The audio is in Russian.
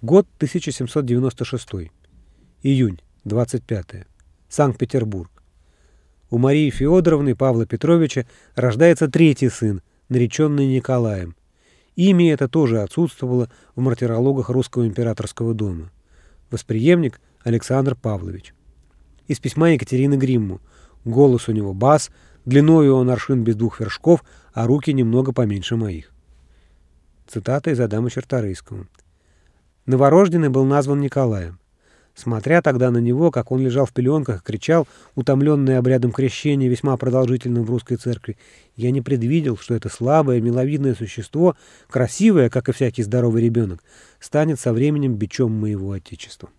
Год 1796. Июнь, 25. Санкт-Петербург. У Марии Федоровны Павла Петровича рождается третий сын, нареченный Николаем. Имя это тоже отсутствовало в мартирологах русского императорского дома. Восприемник Александр Павлович. Из письма Екатерины Гримму. Голос у него бас, длиною он аршин без двух вершков, а руки немного поменьше моих. Цитата из Адама Черторийского. Новорожденный был назван Николаем. Смотря тогда на него, как он лежал в пеленках и кричал, утомленный обрядом крещения, весьма продолжительным в русской церкви, я не предвидел, что это слабое, миловидное существо, красивое, как и всякий здоровый ребенок, станет со временем бичом моего Отечества.